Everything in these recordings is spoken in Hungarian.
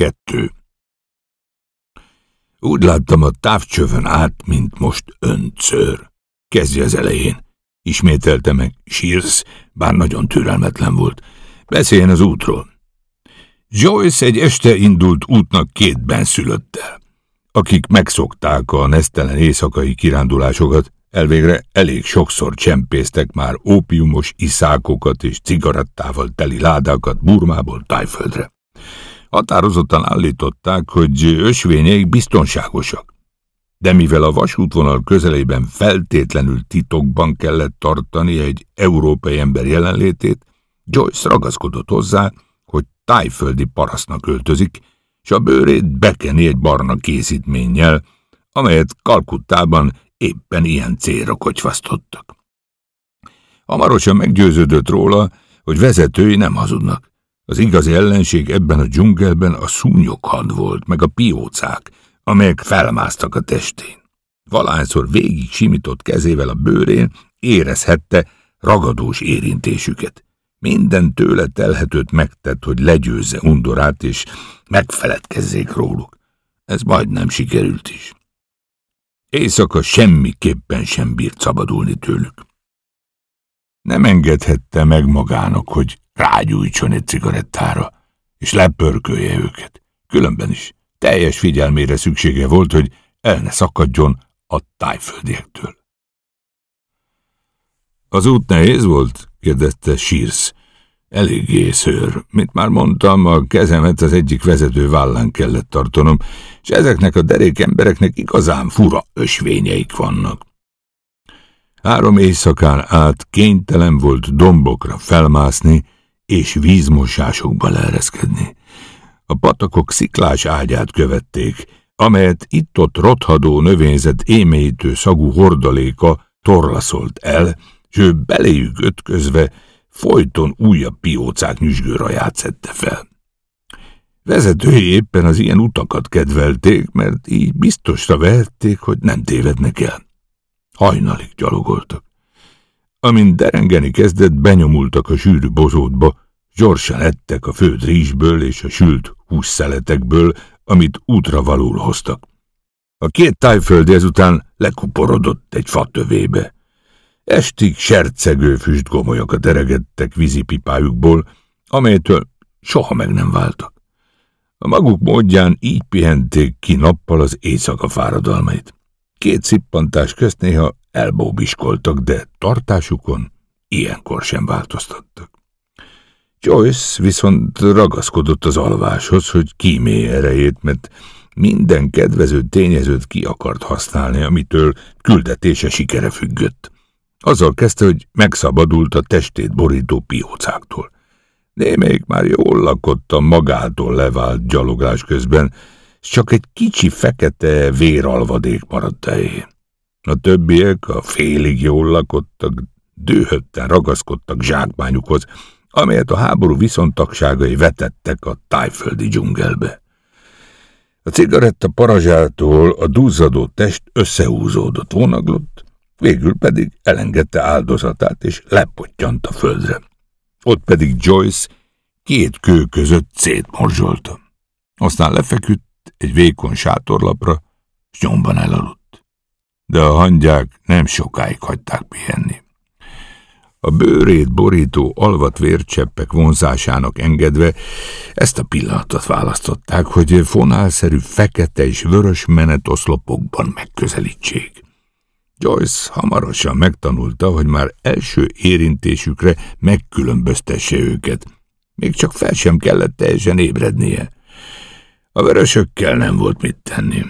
Kettő. Úgy láttam a távcsövön át, mint most öncör. Kezdje az elején. Ismételte meg Shears, bár nagyon türelmetlen volt. Beszéljen az útról. Joyce egy este indult útnak két benszülöttel, akik megszokták a nesztelen éjszakai kirándulásokat, elvégre elég sokszor csempésztek már ópiumos iszákokat és cigarettával teli ládákat Burmából Tájföldre. Határozottan állították, hogy ösvényeik biztonságosak. De mivel a vasútvonal közelében feltétlenül titokban kellett tartani egy európai ember jelenlétét, Joyce ragaszkodott hozzá, hogy tájföldi parasznak öltözik, és a bőrét bekeni egy barna készítménnyel, amelyet Kalkuttában éppen ilyen célra kocsvasztottak. Hamarosan meggyőződött róla, hogy vezetői nem hazudnak. Az igazi ellenség ebben a dzsungelben a szúnyoghad volt, meg a piócák, amelyek felmásztak a testén. Valányszor végig simított kezével a bőrén, érezhette ragadós érintésüket. Minden tőle telhetőt megtett, hogy legyőzze undorát, és megfeledkezzék róluk. Ez majdnem sikerült is. Éjszaka semmiképpen sem bírt szabadulni tőlük. Nem engedhette meg magának, hogy rágyújtson egy cigarettára, és lepörkölje őket. Különben is teljes figyelmére szüksége volt, hogy el ne szakadjon a tájföldiektől. Az út nehéz volt? kérdezte Sírsz. Eléggé szőr. Mint már mondtam, a kezemet az egyik vezető vállán kellett tartanom, és ezeknek a derék embereknek igazán fura ösvényeik vannak. Három éjszakán át kénytelen volt dombokra felmászni, és vízmosásokba leereszkedni. A patakok sziklás ágyát követték, amelyet itt-ott rothadó növényzet émélyítő szagú hordaléka torlaszolt el, s ő beléjük ötközve folyton újabb piócák nyüzsgőraját szedte fel. Vezetői éppen az ilyen utakat kedvelték, mert így biztosra vehették, hogy nem tévednek el. Hajnalig gyalogoltak. Amint derengeni kezdett, benyomultak a sűrű bozótba, gyorsan ettek a főd rizsből és a sült hússzeletekből, amit útra valóul hoztak. A két tájföldi ezután lekuporodott egy fatövébe. Estig sercegő füstgomolyokat eregettek vízipipájukból, amelytől soha meg nem váltak. A maguk módján így pihenték ki nappal az éjszaka fáradalmait. Két szippantás közt néha elbóbiskoltak, de tartásukon ilyenkor sem változtattak. Joyce viszont ragaszkodott az alváshoz, hogy kímélje erejét, mert minden kedvező tényezőt ki akart használni, amitől küldetése sikere függött. Azzal kezdte, hogy megszabadult a testét borító piócáktól. Némelyik már jól lakott a magától levált gyaloglás közben, csak egy kicsi fekete véralvadék maradt helyén. A többiek, a félig jól lakottak, dőhötten ragaszkodtak zsákmányukhoz, amelyet a háború viszontagságai vetettek a tájföldi dzsungelbe. A cigaretta parazsától a duzzadó test összehúzódott, vonaglott, végül pedig elengedte áldozatát, és lepottyant a földre. Ott pedig Joyce két kő között szétmorzsolta. Aztán lefeküdt egy vékony sátorlapra, s nyomban elaludt. De a hangyák nem sokáig hagyták pihenni. A bőrét borító alvat vércseppek vonzásának engedve ezt a pillanatot választották, hogy fonálszerű fekete és vörös menetoszlopokban megközelítsék. Joyce hamarosan megtanulta, hogy már első érintésükre megkülönböztesse őket. Még csak fel sem kellett teljesen ébrednie. A vörösökkel nem volt mit tenni.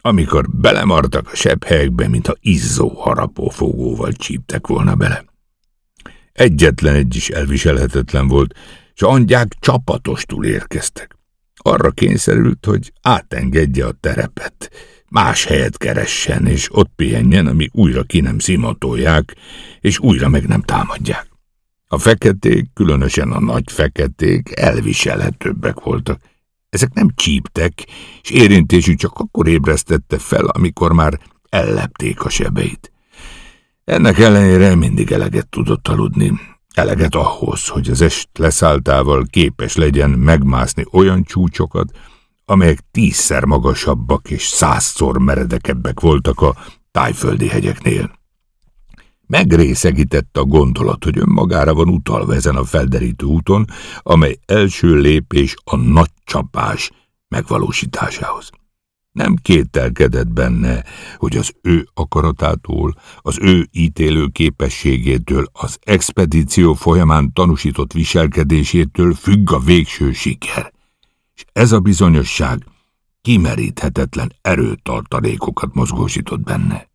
Amikor belemartak a sebb helyekbe, mintha izzó harapófogóval csíptek volna bele. Egyetlen egy is elviselhetetlen volt, és angyák csapatostul érkeztek. Arra kényszerült, hogy átengedje a terepet, más helyet keressen, és ott pihenjen, ami újra ki nem szimatolják, és újra meg nem támadják. A feketék, különösen a nagy feketék elviselhetőbbek voltak. Ezek nem csíptek, és érintésük csak akkor ébresztette fel, amikor már ellepték a sebeit. Ennek ellenére mindig eleget tudott aludni, eleget ahhoz, hogy az est leszálltával képes legyen megmászni olyan csúcsokat, amelyek tízszer magasabbak és százszor meredekebbek voltak a tájföldi hegyeknél. Megrészegített a gondolat, hogy önmagára van utalva ezen a felderítő úton, amely első lépés a nagy csapás megvalósításához. Nem kételkedett benne, hogy az ő akaratától, az ő ítélő képességétől, az expedíció folyamán tanúsított viselkedésétől függ a végső siker. És ez a bizonyosság kimeríthetetlen erőtartalékokat mozgósított benne.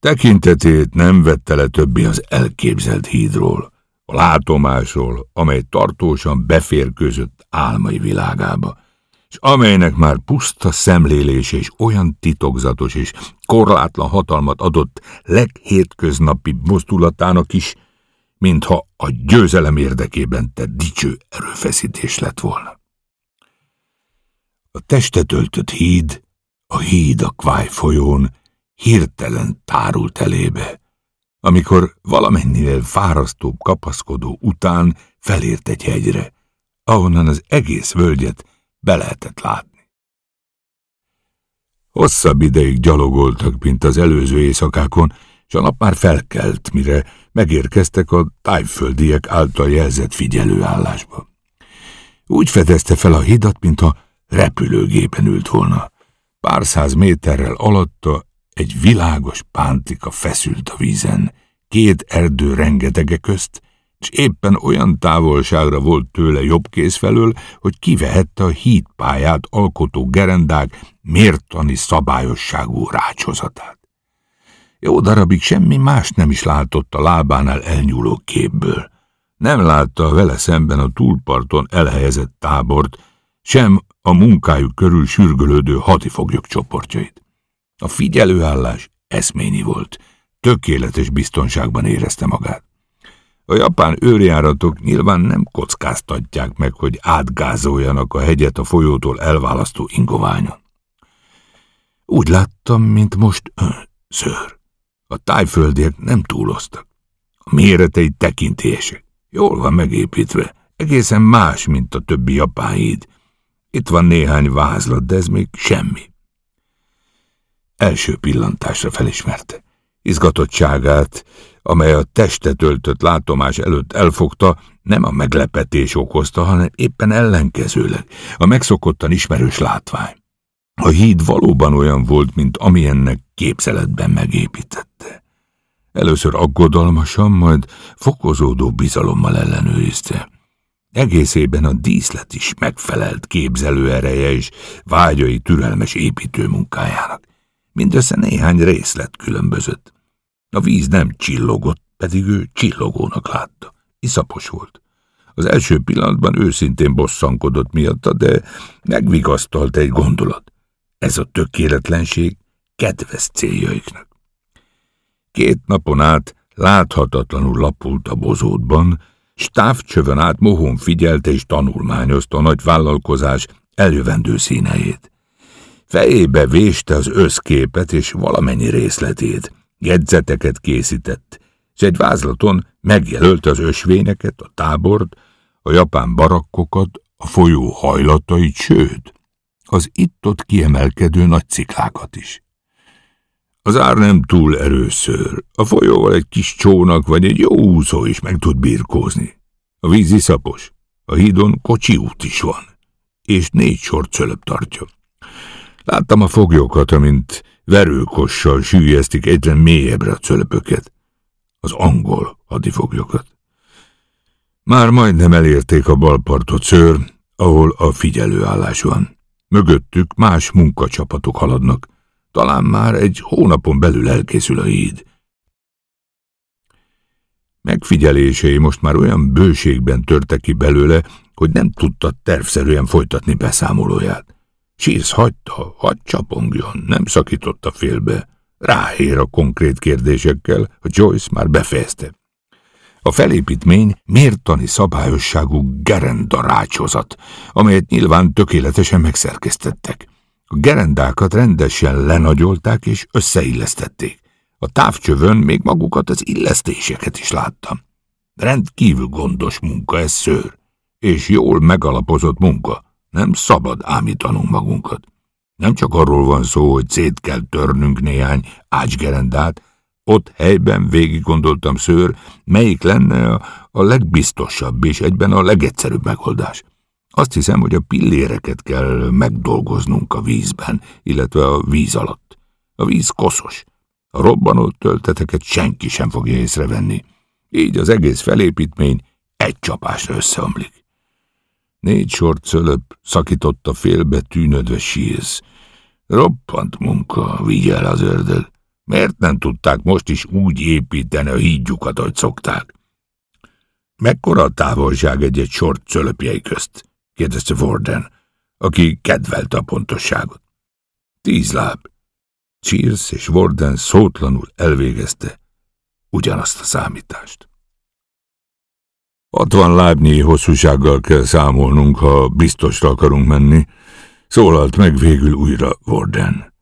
Tekintetét nem vette le többi az elképzelt hídról, a látomásról, amely tartósan beférkőzött álmai világába, és amelynek már puszta szemlélés és olyan titokzatos és korlátlan hatalmat adott leghétköznapi mozdulatának is, mintha a győzelem érdekében tett dicső erőfeszítés lett volna. A testet öltött híd, a híd a Kváj folyón hirtelen tárult elébe, amikor valamennyivel fárasztóbb kapaszkodó után felért egy hegyre, ahonnan az egész völgyet be lehetett látni. Hosszabb ideig gyalogoltak, mint az előző éjszakákon, és a nap már felkelt, mire megérkeztek a tájföldiek által jelzett figyelőállásba. Úgy fedezte fel a hidat, mintha repülőgépen ült volna. Pár száz méterrel alatta egy világos pántika feszült a vízen, két erdő rengetege közt, és éppen olyan távolságra volt tőle jobb kéz felől, hogy kivehette a hídpályát alkotó gerendák mértani szabályosságú rácsozatát. Jó darabig semmi más nem is látott a lábánál elnyúló képből. Nem látta vele szemben a túlparton elhelyezett tábort, sem a munkájuk körül sürgölődő hadifoglyok csoportjait. A figyelőállás eszményi volt, tökéletes biztonságban érezte magát. A japán őrjáratok nyilván nem kockáztatják meg, hogy átgázoljanak a hegyet a folyótól elválasztó ingoványon. Úgy láttam, mint most ön, ször. A tájföldiek nem túloztak. A méretei tekintélyesek. Jól van megépítve. Egészen más, mint a többi japán híd. Itt van néhány vázlat, de ez még semmi. Első pillantásra felismerte. Izgatottságát, amely a testet öltött látomás előtt elfogta, nem a meglepetés okozta, hanem éppen ellenkezőleg, a megszokottan ismerős látvány. A híd valóban olyan volt, mint amilyennek képzeletben megépítette. Először aggodalmasan, majd fokozódó bizalommal ellenőrizte. Egészében a díszlet is megfelelt képzelő ereje és vágyai türelmes építő munkájának. Mindössze néhány részlet különbözött. A víz nem csillogott, pedig ő csillogónak látta. Iszapos volt. Az első pillanatban őszintén bosszankodott miatta, de megvigasztalt egy gondolat. Ez a tökéletlenség kedves céljaiknak. Két napon át láthatatlanul lapult a bozótban, s távcsövön át mohón figyelte és tanulmányozta a nagy vállalkozás eljövendő színeit. Fejébe véste az összképet és valamennyi részletét, jegyzeteket készített, és egy vázlaton megjelölte az ösvényeket, a tábort, a japán barakkokat, a folyó hajlatait, sőt, az itt-ott kiemelkedő nagy ciklákat is. Az ár nem túl erőször, a folyóval egy kis csónak vagy egy jó úszó is meg tud birkózni. A víz iszapos, a hídon kocsi út is van, és négy sor cölöp tartja. Láttam a foglyokat, amint verőkossal sűjesztik egyre mélyebbre a cölöpöket. Az angol hadifoglyokat. Már majdnem elérték a balpartot szőr, ahol a figyelőállás van. Mögöttük más munkacsapatok haladnak. Talán már egy hónapon belül elkészül a híd. Megfigyelései most már olyan bőségben törtek ki belőle, hogy nem tudta tervszerűen folytatni beszámolóját. Sírsz hagyta, hagy csapongjon, nem szakította félbe. Ráér a konkrét kérdésekkel, a Joyce már befejezte. A felépítmény mértani szabályosságú gerendarácsozat, amelyet nyilván tökéletesen megszerkesztettek. A gerendákat rendesen lenagyolták és összeillesztették. A távcsövön még magukat az illesztéseket is láttam. Rendkívül gondos munka ez szőr, és jól megalapozott munka. Nem szabad ámítanunk magunkat. Nem csak arról van szó, hogy szét kell törnünk néhány ácsgerendát, ott helyben végig gondoltam szőr, melyik lenne a, a legbiztosabb és egyben a legegyszerűbb megoldás. Azt hiszem, hogy a pilléreket kell megdolgoznunk a vízben, illetve a víz alatt. A víz koszos. A robbanó tölteteket senki sem fogja észrevenni. Így az egész felépítmény egy csapásra összeomlik. Négy sor cölöp szakította félbe tűnödve síz. Roppant munka, vigyel az ördög. Miért nem tudták most is úgy építeni a hídjukat, ahogy szokták? Mekkora a távolság egy-egy sor cölöpjei közt? kérdezte Warden, aki kedvelte a pontosságot. Tíz láb. Cheers és Warden szótlanul elvégezte ugyanazt a számítást. Hatvan lábnyi hosszúsággal kell számolnunk, ha biztosra akarunk menni, szólalt meg végül újra Warden.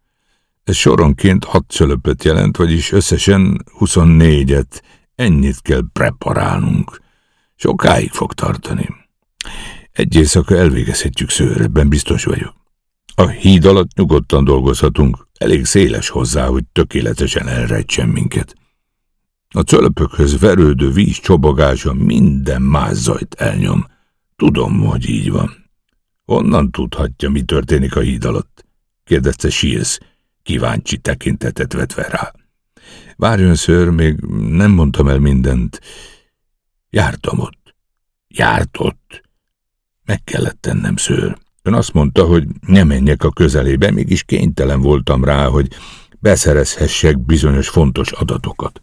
Ez soronként hat csölöpöt jelent, vagyis összesen 24-et, ennyit kell preparálnunk. Sokáig fog tartani. Egy éjszaka elvégezhetjük szőr, biztos vagyok. A híd alatt nyugodtan dolgozhatunk, elég széles hozzá, hogy tökéletesen elrejtsen minket. A cölöpökhöz verődő víz csobogása minden más zajt elnyom. Tudom, hogy így van. Honnan tudhatja, mi történik a híd alatt? kérdezte Shields, kíváncsi tekintetet vetve rá. Várjon, ször, még nem mondtam el mindent. Jártam ott. Járt ott. Meg kellett tennem, szőr. Ön azt mondta, hogy ne menjek a közelébe, mégis kénytelen voltam rá, hogy beszerezhessek bizonyos fontos adatokat.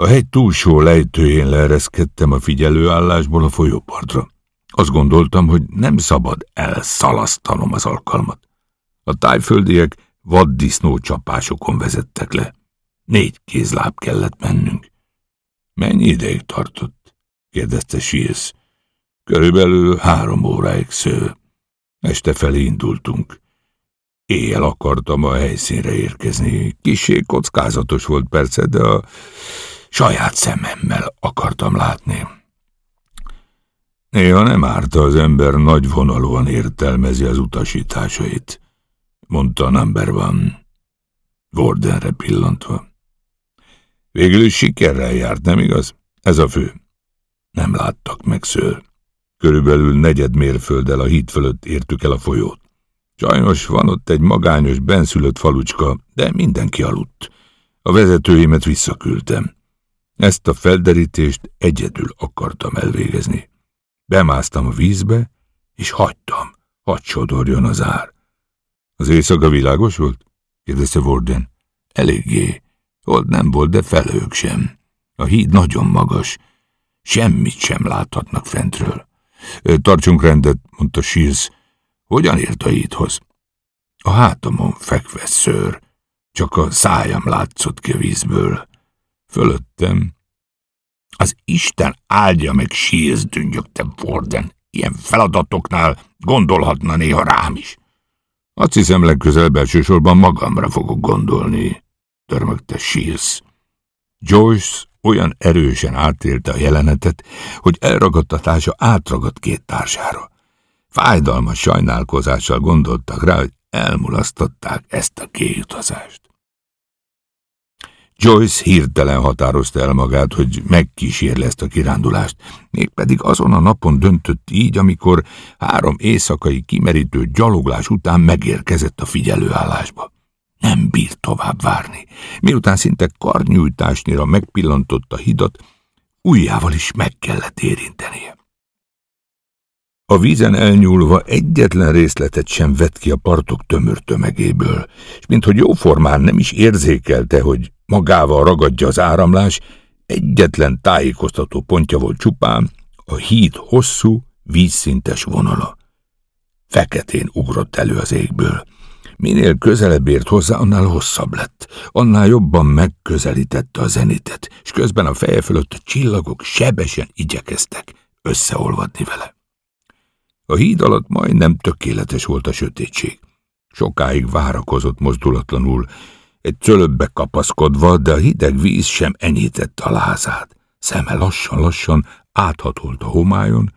A hegy túlsó lejtőjén leereszkedtem a figyelőállásból a folyópartra. Azt gondoltam, hogy nem szabad elszalasztanom az alkalmat. A tájföldiek vaddisznó csapásokon vezettek le. Négy kézláb kellett mennünk. Mennyi ideig tartott? kérdezte Shields. Körülbelül három óráig sző. Este felé indultunk. Éjjel akartam a helyszínre érkezni. Kisé kockázatos volt persze, de a saját szememmel akartam látni. Néha nem árta az ember nagyvonalúan értelmezi az utasításait, mondta Number One, Wardenre pillantva. Végül is sikerrel járt, nem igaz? Ez a fő. Nem láttak meg szőr. Körülbelül negyed mérfölddel a híd fölött értük el a folyót. Sajnos van ott egy magányos, benszülött falucska, de mindenki aludt. A vezetőimet visszaküldtem. Ezt a felderítést egyedül akartam elvégezni. Bemásztam a vízbe, és hagytam, hadd sodorjon az ár. Az éjszaka világos volt? kérdezte Warden. Eléggé. Ott nem volt, de felhők sem. A híd nagyon magas. Semmit sem láthatnak fentről. Tartsunk rendet, mondta Shields. Hogyan ért a hídhoz? A hátamon fekve szőr, csak a szájam látszott ki a vízből. Fölöttem. Az Isten áldja meg Shields dünnyögte Warden. Ilyen feladatoknál gondolhatna néha rám is. Azt hiszem legközelebb elsősorban magamra fogok gondolni, törmögte Shields. Joyce olyan erősen átélte a jelenetet, hogy elragadtatása átragadt két társára. Fájdalmas sajnálkozással gondoltak rá, hogy elmulasztották ezt a kéjutazást. Joyce hirtelen határozta el magát, hogy megkísérle a kirándulást, mégpedig azon a napon döntött így, amikor három éjszakai kimerítő gyaloglás után megérkezett a figyelőállásba. Nem bírt tovább várni. Miután szinte karnyújtásnyira megpillantotta a hidat, ujjával is meg kellett érintenie. A vízen elnyúlva egyetlen részletet sem vett ki a partok tömör tömegéből, és minthogy jóformán nem is érzékelte, hogy magával ragadja az áramlás, egyetlen tájékoztató pontja volt csupán a híd hosszú, vízszintes vonala. Feketén ugrott elő az égből. Minél közelebb ért hozzá, annál hosszabb lett, annál jobban megközelítette a zenitet, és közben a feje fölött a csillagok sebesen igyekeztek összeolvadni vele. A híd alatt majdnem tökéletes volt a sötétség. Sokáig várakozott mozdulatlanul, egy cölöbbe kapaszkodva, de a hideg víz sem enyhítette a lázát. Szeme lassan-lassan áthatolt a homályon,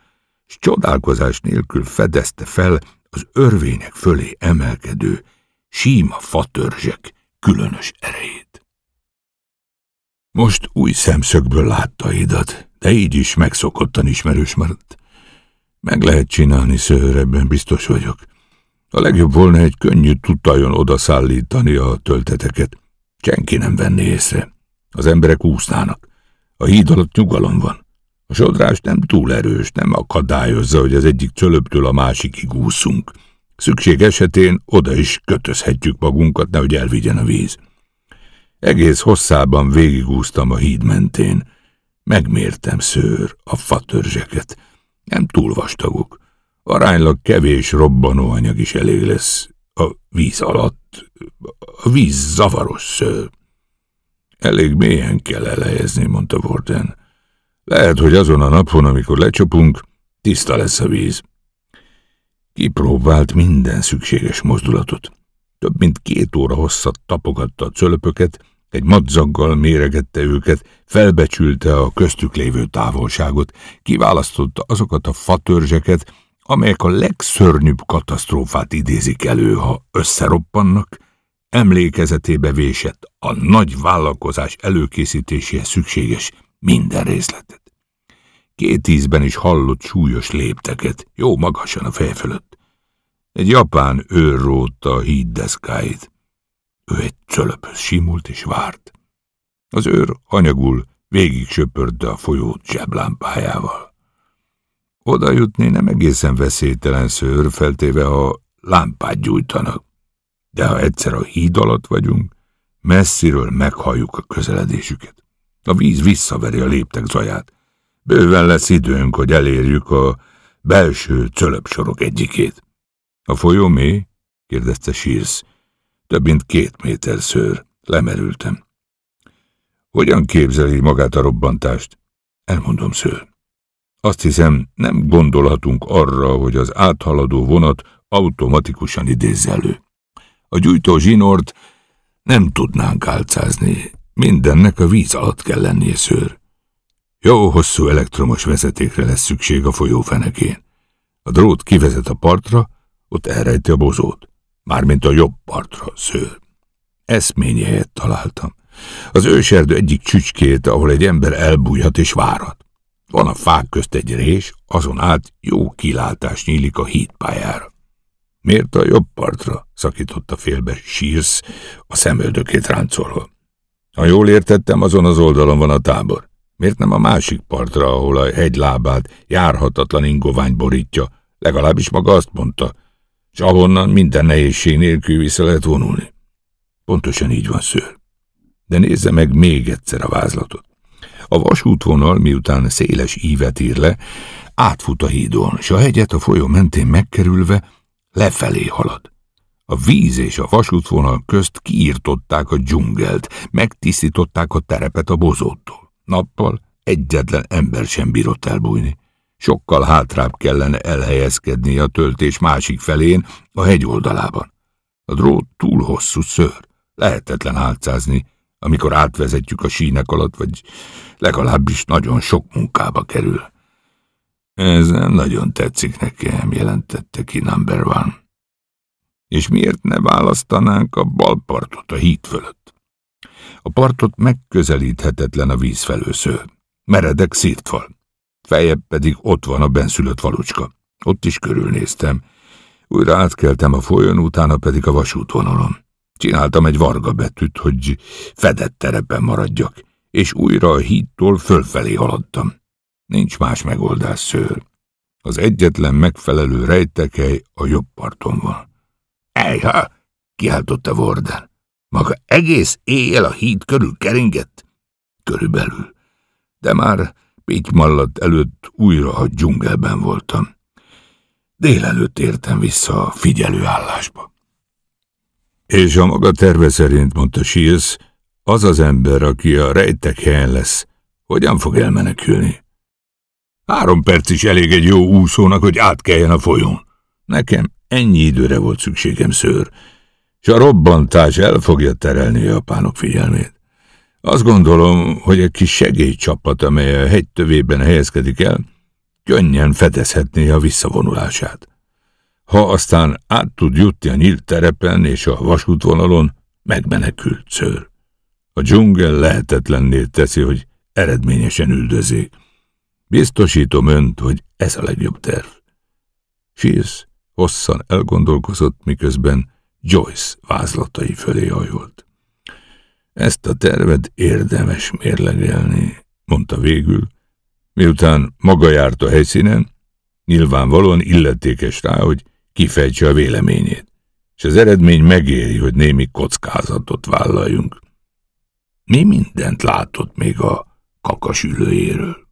s csodálkozás nélkül fedezte fel az örvények fölé emelkedő, síma fatörzsek különös erejét. Most új szemszögből látta Idat, de így is megszokottan ismerős maradt. Meg lehet csinálni szőrebben, biztos vagyok. A legjobb volna egy könnyű tutajon odaszállítani a tölteteket. Senki nem venné észre. Az emberek úsznának. A híd alatt nyugalom van. A sodrás nem túl erős, nem akadályozza, hogy az egyik cölöptől a másikig úszunk. Szükség esetén oda is kötözhetjük magunkat, nehogy elvigyen a víz. Egész hosszában végigúztam a híd mentén. Megmértem szőr, a fatörzseket. Nem túl vastagok. Aránylag kevés robbanóanyag is elég lesz a víz alatt. A víz zavaros szőr. Elég mélyen kell elejezni, mondta Warden. Lehet, hogy azon a napon, amikor lecsapunk, tiszta lesz a víz. Kipróbált minden szükséges mozdulatot. Több mint két óra hosszat tapogatta a cölöpöket, egy madzaggal méregette őket, felbecsülte a köztük lévő távolságot, kiválasztotta azokat a fatörzseket, amelyek a legszörnyűbb katasztrófát idézik elő, ha összeroppannak, emlékezetébe vésett a nagy vállalkozás előkészítéséhez szükséges minden részletet. Két ízben is hallott súlyos lépteket, jó magasan a fej fölött. Egy japán őr rótta a híddeszkáit. Ő egy cölöphöz simult és várt. Az őr anyagul végig söpörte a folyót zseblámpájával. Oda jutni nem egészen veszélytelen szőr, feltéve, ha lámpát gyújtanak. De ha egyszer a híd alatt vagyunk, messziről meghalljuk a közeledésüket. A víz visszaveri a léptek zaját. Bőven lesz időnk, hogy elérjük a belső cölöpsorok egyikét. A folyó mély? kérdezte Sírsz. Több mint két méter szőr. Lemerültem. Hogyan képzeli magát a robbantást? Elmondom szőr. Azt hiszem, nem gondolhatunk arra, hogy az áthaladó vonat automatikusan idézze elő. A gyújtó zsinort nem tudnánk álcázni. Mindennek a víz alatt kell lennie szőr. Jó hosszú elektromos vezetékre lesz szükség a folyó fenekén. A drót kivezet a partra, ott elrejti a bozót. Mármint a jobb partra, szőr. Eszményi helyet találtam. Az őserdő egyik csücskét, ahol egy ember elbújhat és várhat. Van a fák közt egy rés, azon át jó kilátás nyílik a hídpályára. Miért a jobb partra? szakította félbe sírsz, a szemöldökét ráncolva. Ha jól értettem, azon az oldalon van a tábor. Miért nem a másik partra, ahol a hegy lábát járhatatlan ingovány borítja? Legalábbis maga azt mondta, és ahonnan minden nehézség nélkül vissza lehet vonulni. Pontosan így van, szőr. De nézze meg még egyszer a vázlatot. A vasútvonal, miután széles ívet ír le, átfut a hídon, és a hegyet a folyó mentén megkerülve lefelé halad. A víz és a vasútvonal közt kiírtották a dzsungelt, megtisztították a terepet a bozóttól. Nappal egyetlen ember sem bírott elbújni. Sokkal hátrább kellene elhelyezkedni a töltés másik felén, a hegy oldalában. A drót túl hosszú szőr, lehetetlen álcázni, amikor átvezetjük a sínek alatt, vagy legalábbis nagyon sok munkába kerül. Ez nagyon tetszik nekem, jelentette ki number one. És miért ne választanánk a bal partot a híd fölött? A partot megközelíthetetlen a víz felősző. Meredek szírtfal. Fejebb pedig ott van a benszülött falucska. Ott is körülnéztem. Újra átkeltem a folyón, utána pedig a vasútvonalon. Csináltam egy varga betűt, hogy fedett terepen maradjak, és újra a hídtól fölfelé haladtam. Nincs más megoldás, szőr. Az egyetlen megfelelő rejtekely a jobb parton van. Ejha! kiáltotta Warden. Maga egész éjjel a híd körül keringett? Körülbelül. De már Pitmallat előtt újra a dzsungelben voltam. Délelőtt értem vissza a figyelőállásba. És a maga terve szerint, mondta Shields, az az ember, aki a rejtek helyen lesz, hogyan fog elmenekülni? Három perc is elég egy jó úszónak, hogy átkeljen a folyón. Nekem ennyi időre volt szükségem, szőr, és a robbantás el fogja terelni a japánok figyelmét. Azt gondolom, hogy egy kis segélycsapat, amely a hegy tövében helyezkedik el, könnyen fedezhetné a visszavonulását. Ha aztán át tud jutni a nyílt terepen és a vasútvonalon, megmenekült szőr. A dzsungel lehetetlenné teszi, hogy eredményesen üldözék. Biztosítom önt, hogy ez a legjobb terv. Shields hosszan elgondolkozott, miközben Joyce vázlatai fölé hajolt. Ezt a tervet érdemes mérlegelni, mondta végül, miután maga járt a helyszínen, nyilvánvalóan illetékes rá, hogy kifejtse a véleményét, és az eredmény megéri, hogy némi kockázatot vállaljunk. Mi mindent látott még a kakasülőjéről?